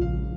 you